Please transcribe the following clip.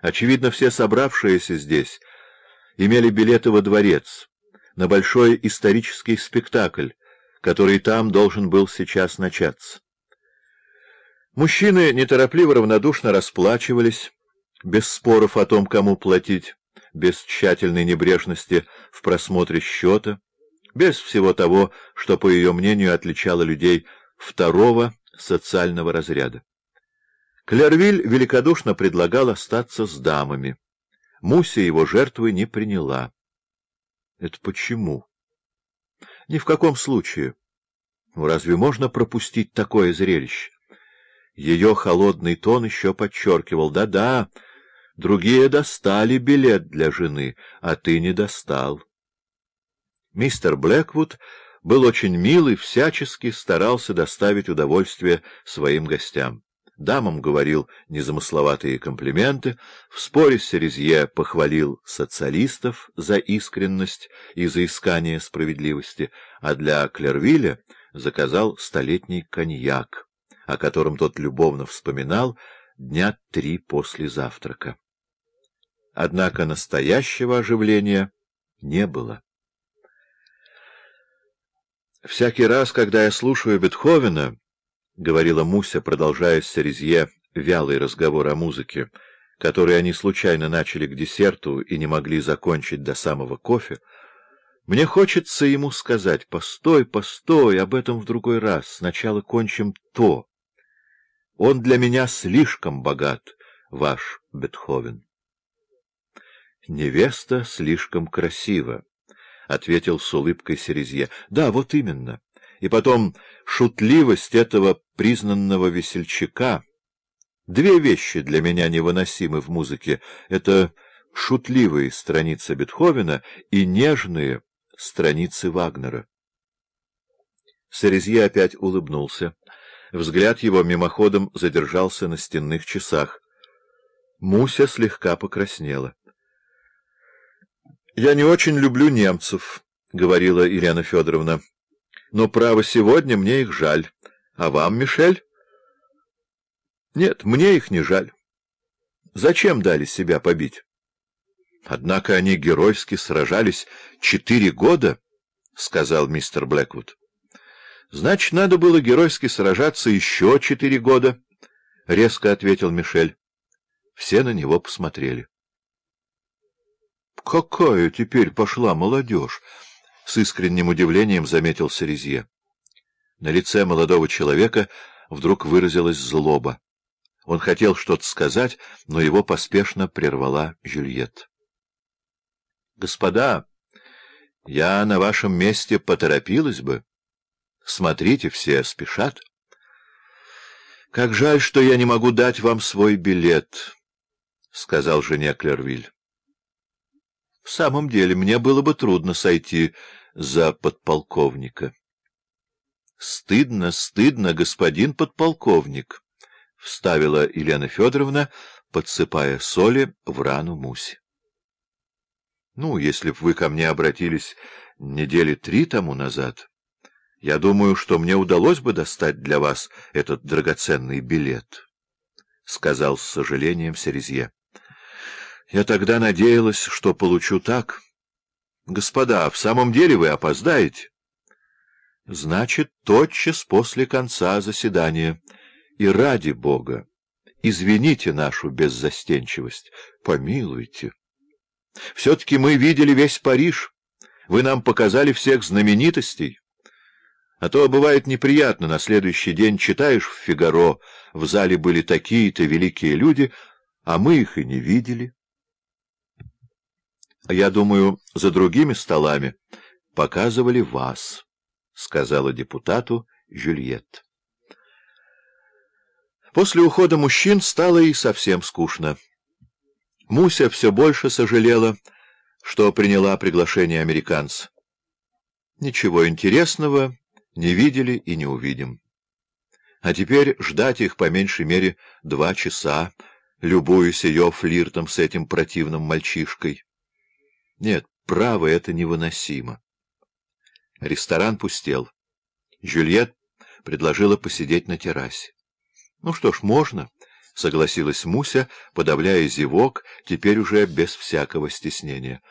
Очевидно, все собравшиеся здесь имели билеты во дворец, на большой исторический спектакль, который там должен был сейчас начаться. Мужчины неторопливо равнодушно расплачивались, без споров о том, кому платить, без тщательной небрежности в просмотре счета, без всего того, что, по ее мнению, отличало людей второго социального разряда. Клервиль великодушно предлагал остаться с дамами. Муся его жертвы не приняла. Это почему? Ни в каком случае. Ну, разве можно пропустить такое зрелище? Ее холодный тон еще подчеркивал. Да-да, другие достали билет для жены, а ты не достал. Мистер Блэквуд был очень мил и всячески старался доставить удовольствие своим гостям. Дамам говорил незамысловатые комплименты, в споре с Серезье похвалил социалистов за искренность и за искание справедливости, а для Клервиля заказал столетний коньяк, о котором тот любовно вспоминал дня три после завтрака. Однако настоящего оживления не было. Всякий раз, когда я слушаю Бетховена, — говорила Муся, продолжая с Серезье вялый разговор о музыке, который они случайно начали к десерту и не могли закончить до самого кофе, мне хочется ему сказать, постой, постой, об этом в другой раз, сначала кончим то. Он для меня слишком богат, ваш Бетховен. Невеста слишком красива. — ответил с улыбкой Серезье. — Да, вот именно. И потом шутливость этого признанного весельчака. Две вещи для меня невыносимы в музыке. Это шутливые страницы Бетховена и нежные страницы Вагнера. Серезье опять улыбнулся. Взгляд его мимоходом задержался на стенных часах. Муся слегка покраснела. «Я не очень люблю немцев», — говорила Елена Федоровна. «Но, право, сегодня мне их жаль. А вам, Мишель?» «Нет, мне их не жаль. Зачем дали себя побить?» «Однако они геройски сражались четыре года», — сказал мистер Блэквуд. «Значит, надо было геройски сражаться еще четыре года», — резко ответил Мишель. Все на него посмотрели. Какая теперь пошла молодежь! — с искренним удивлением заметил Сарезье. На лице молодого человека вдруг выразилась злоба. Он хотел что-то сказать, но его поспешно прервала Жюльет. — Господа, я на вашем месте поторопилась бы. Смотрите, все спешат. — Как жаль, что я не могу дать вам свой билет, — сказал жене Клервиль. В самом деле, мне было бы трудно сойти за подполковника. — Стыдно, стыдно, господин подполковник, — вставила Елена Федоровна, подсыпая соли в рану Муси. — Ну, если б вы ко мне обратились недели три тому назад, я думаю, что мне удалось бы достать для вас этот драгоценный билет, — сказал с сожалением Серезье. Я тогда надеялась, что получу так. Господа, в самом деле вы опоздаете? Значит, тотчас после конца заседания. И ради Бога, извините нашу беззастенчивость, помилуйте. Все-таки мы видели весь Париж. Вы нам показали всех знаменитостей. А то бывает неприятно, на следующий день читаешь в «Фигаро», в зале были такие-то великие люди, а мы их и не видели. — Я думаю, за другими столами показывали вас, — сказала депутату Жюльет. После ухода мужчин стало и совсем скучно. Муся все больше сожалела, что приняла приглашение американца. Ничего интересного не видели и не увидим. А теперь ждать их по меньшей мере два часа, любуясь ее флиртом с этим противным мальчишкой. Нет, право, это невыносимо. Ресторан пустел. Жюльет предложила посидеть на террасе. — Ну что ж, можно, — согласилась Муся, подавляя зевок, теперь уже без всякого стеснения.